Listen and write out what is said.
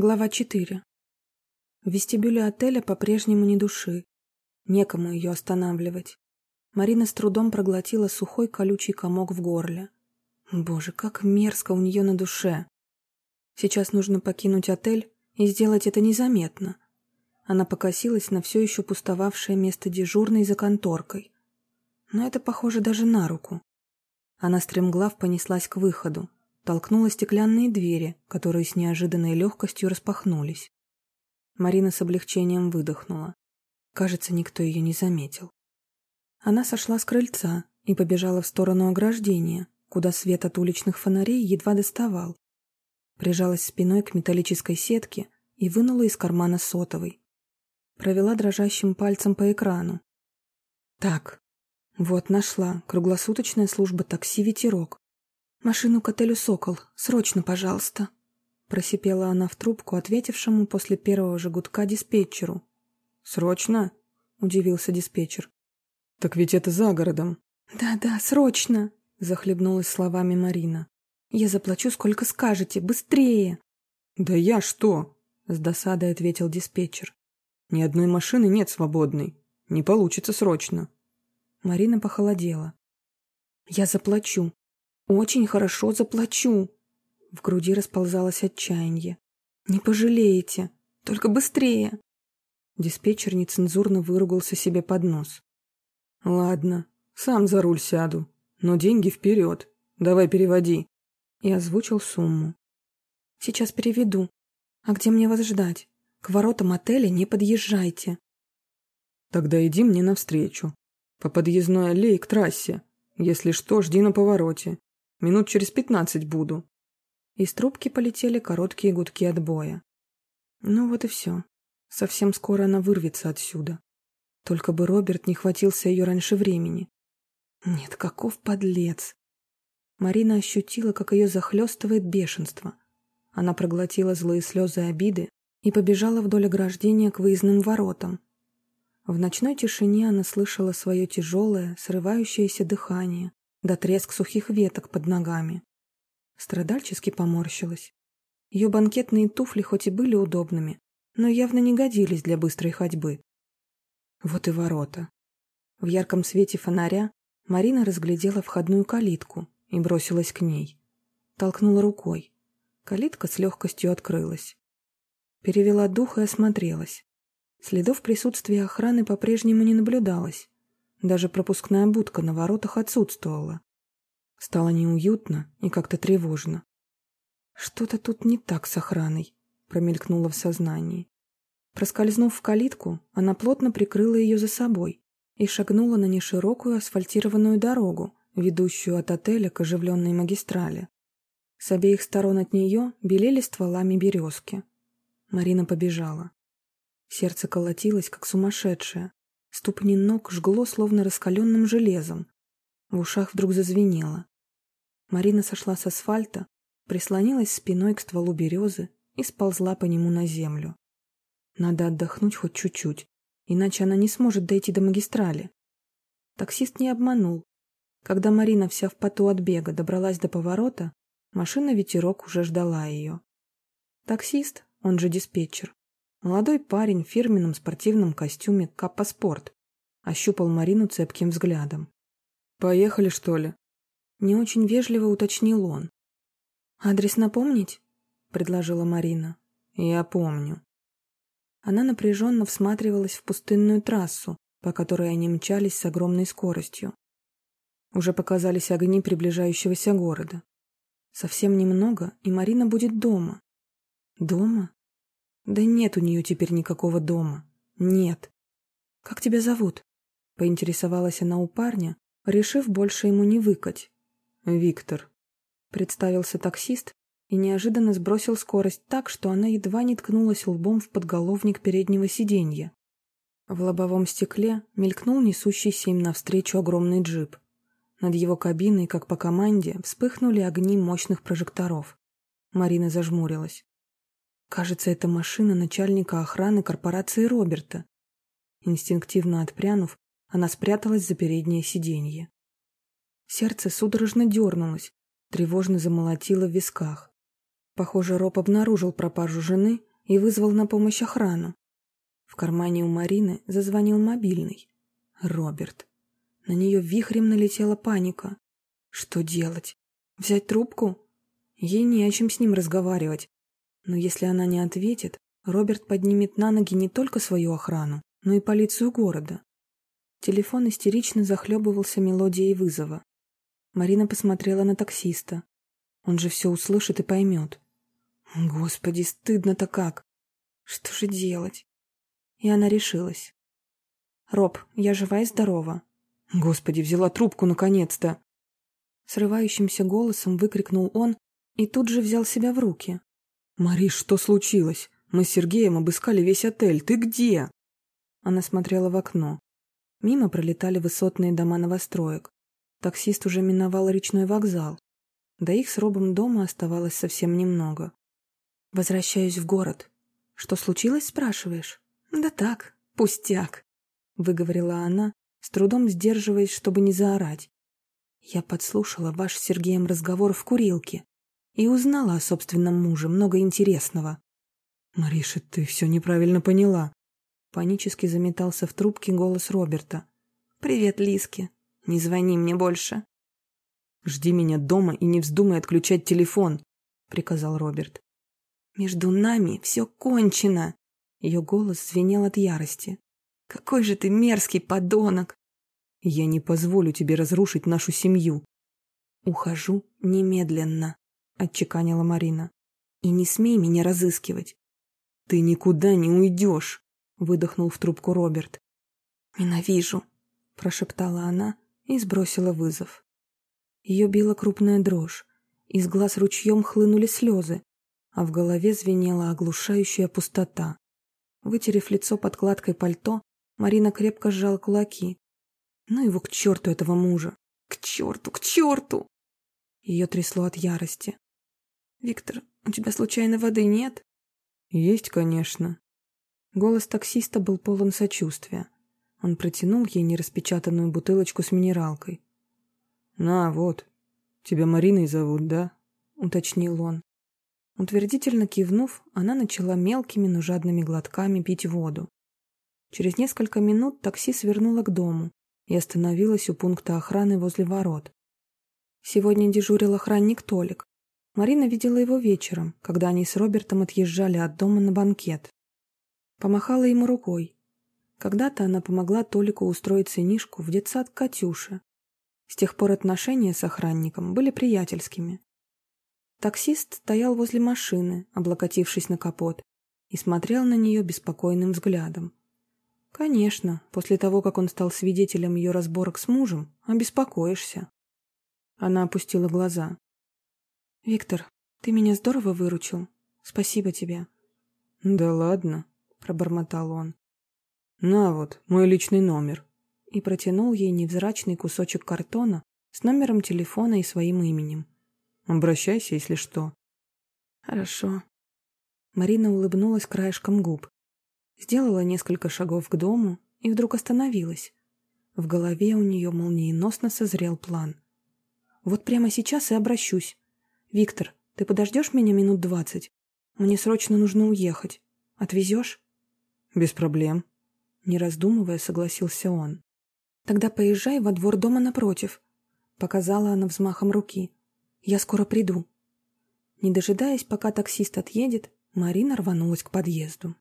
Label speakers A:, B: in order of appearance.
A: Глава 4. В вестибюле отеля по-прежнему ни души. Некому ее останавливать. Марина с трудом проглотила сухой колючий комок в горле. Боже, как мерзко у нее на душе. Сейчас нужно покинуть отель и сделать это незаметно. Она покосилась на все еще пустовавшее место дежурной за конторкой. Но это похоже даже на руку. Она стремглав понеслась к выходу, толкнула стеклянные двери, которые с неожиданной легкостью распахнулись. Марина с облегчением выдохнула. Кажется, никто ее не заметил. Она сошла с крыльца и побежала в сторону ограждения, куда свет от уличных фонарей едва доставал. Прижалась спиной к металлической сетке и вынула из кармана сотовый. Провела дрожащим пальцем по экрану. Так, вот нашла, круглосуточная служба такси «Ветерок». «Машину к отелю «Сокол». Срочно, пожалуйста!» Просипела она в трубку, ответившему после первого же гудка диспетчеру.
B: «Срочно?» — удивился диспетчер. «Так ведь это за городом».
A: «Да-да, срочно!» — захлебнулась словами Марина. «Я заплачу, сколько скажете. Быстрее!»
B: «Да я что?» — с досадой ответил диспетчер. «Ни одной машины нет свободной. Не получится срочно».
A: Марина похолодела. «Я заплачу. Очень хорошо заплачу. В груди расползалось отчаяние. Не пожалеете. Только быстрее. Диспетчер нецензурно выругался себе под нос.
B: Ладно, сам за руль сяду. Но деньги вперед. Давай переводи.
A: И озвучил сумму. Сейчас переведу. А где мне вас ждать? К воротам отеля не подъезжайте.
B: Тогда иди мне навстречу. По подъездной аллее к трассе. Если что, жди на повороте. Минут через пятнадцать буду.
A: Из трубки полетели короткие гудки отбоя. Ну вот и все. Совсем скоро она вырвется отсюда. Только бы Роберт не хватился ее раньше времени. Нет, каков подлец. Марина ощутила, как ее захлестывает бешенство. Она проглотила злые слезы обиды и побежала вдоль ограждения к выездным воротам. В ночной тишине она слышала свое тяжелое, срывающееся дыхание, да треск сухих веток под ногами. Страдальчески поморщилась. Ее банкетные туфли хоть и были удобными, но явно не годились для быстрой ходьбы. Вот и ворота. В ярком свете фонаря Марина разглядела входную калитку и бросилась к ней. Толкнула рукой. Калитка с легкостью открылась. Перевела дух и осмотрелась. Следов присутствия охраны по-прежнему не наблюдалось. Даже пропускная будка на воротах отсутствовала. Стало неуютно и как-то тревожно. «Что-то тут не так с охраной», — промелькнуло в сознании. Проскользнув в калитку, она плотно прикрыла ее за собой и шагнула на неширокую асфальтированную дорогу, ведущую от отеля к оживленной магистрали. С обеих сторон от нее белели стволами березки. Марина побежала. Сердце колотилось, как сумасшедшее. Ступни ног жгло, словно раскаленным железом. В ушах вдруг зазвенело. Марина сошла с асфальта, прислонилась спиной к стволу березы и сползла по нему на землю. Надо отдохнуть хоть чуть-чуть, иначе она не сможет дойти до магистрали. Таксист не обманул. Когда Марина вся в поту от бега добралась до поворота, машина «Ветерок» уже ждала ее. Таксист, он же диспетчер, Молодой парень в фирменном спортивном костюме «Каппа Спорт» ощупал Марину цепким взглядом.
B: «Поехали, что ли?»
A: Не очень вежливо уточнил он. «Адрес напомнить?» — предложила Марина.
B: «Я помню».
A: Она напряженно всматривалась в пустынную трассу, по которой они мчались с огромной скоростью. Уже показались огни приближающегося города. Совсем немного, и Марина будет дома. Дома? Да нет у нее теперь никакого дома. Нет. Как тебя зовут? Поинтересовалась она у парня, решив больше ему не выкать.
B: Виктор.
A: Представился таксист и неожиданно сбросил скорость так, что она едва не ткнулась лбом в подголовник переднего сиденья. В лобовом стекле мелькнул несущийся им навстречу огромный джип. Над его кабиной, как по команде, вспыхнули огни мощных прожекторов. Марина зажмурилась. Кажется, это машина начальника охраны корпорации Роберта. Инстинктивно отпрянув, она спряталась за переднее сиденье. Сердце судорожно дернулось, тревожно замолотило в висках. Похоже, Роб обнаружил пропажу жены и вызвал на помощь охрану. В кармане у Марины зазвонил мобильный. Роберт. На нее вихрем налетела паника. Что делать? Взять трубку? Ей не о чем с ним разговаривать. Но если она не ответит, Роберт поднимет на ноги не только свою охрану, но и полицию города. Телефон истерично захлебывался мелодией вызова. Марина посмотрела на таксиста. Он же все услышит и поймет. Господи, стыдно-то как! Что же делать? И она решилась. «Роб, я жива и здорова».
B: Господи, взяла трубку наконец-то.
A: Срывающимся голосом выкрикнул он и тут же взял себя в руки.
B: «Мариш, что случилось? Мы с Сергеем обыскали весь отель. Ты где?»
A: Она смотрела в окно. Мимо пролетали высотные дома новостроек. Таксист уже миновал речной вокзал. До их с Робом дома оставалось совсем немного. «Возвращаюсь в город. Что случилось, спрашиваешь?» «Да так, пустяк», — выговорила она, с трудом сдерживаясь, чтобы не заорать. Я подслушала ваш с Сергеем разговор в курилке и узнала о собственном муже много интересного.
B: «Мариша, ты все неправильно поняла», —
A: панически заметался в трубке голос Роберта. «Привет, Лиски. Не звони мне больше».
B: «Жди меня дома и не вздумай отключать телефон», — приказал Роберт.
A: «Между нами все кончено!» Ее голос звенел от ярости. «Какой же ты мерзкий подонок!»
B: «Я не позволю тебе разрушить нашу семью!»
A: «Ухожу немедленно», — отчеканила Марина. «И не смей меня разыскивать!»
B: «Ты никуда не уйдешь!» — выдохнул в трубку Роберт.
A: «Ненавижу!» — прошептала она и сбросила вызов. Ее била крупная дрожь. Из глаз ручьем хлынули слезы, а в голове звенела оглушающая пустота. Вытерев лицо подкладкой пальто, Марина крепко сжала кулаки. Ну его к черту этого мужа! К черту, к черту! Ее трясло от ярости. «Виктор, у тебя случайно воды нет?»
B: «Есть, конечно».
A: Голос таксиста был полон сочувствия. Он протянул ей нераспечатанную бутылочку с минералкой.
B: «На, вот. Тебя Мариной зовут, да?»
A: — уточнил он. Утвердительно кивнув, она начала мелкими, но жадными глотками пить воду. Через несколько минут такси свернуло к дому и остановилось у пункта охраны возле ворот. Сегодня дежурил охранник Толик. Марина видела его вечером, когда они с Робертом отъезжали от дома на банкет. Помахала ему рукой. Когда-то она помогла Толику устроить сынишку в детсад Катюши. С тех пор отношения с охранником были приятельскими. Таксист стоял возле машины, облокотившись на капот, и смотрел на нее беспокойным взглядом. Конечно, после того, как он стал свидетелем ее разборок с мужем, обеспокоишься. Она опустила глаза. «Виктор, ты меня здорово выручил. Спасибо тебе».
B: «Да ладно», — пробормотал он. «На вот, мой личный номер».
A: И протянул ей невзрачный кусочек картона с номером телефона и своим именем.
B: Обращайся, если что.
A: Хорошо. Марина улыбнулась краешком губ. Сделала несколько шагов к дому и вдруг остановилась. В голове у нее молниеносно созрел план. Вот прямо сейчас и обращусь. Виктор, ты подождешь меня минут двадцать? Мне срочно нужно уехать. Отвезешь?
B: Без проблем.
A: Не раздумывая, согласился он. Тогда поезжай во двор дома напротив. Показала она взмахом руки. Я скоро приду». Не дожидаясь, пока таксист отъедет, Марина рванулась к подъезду.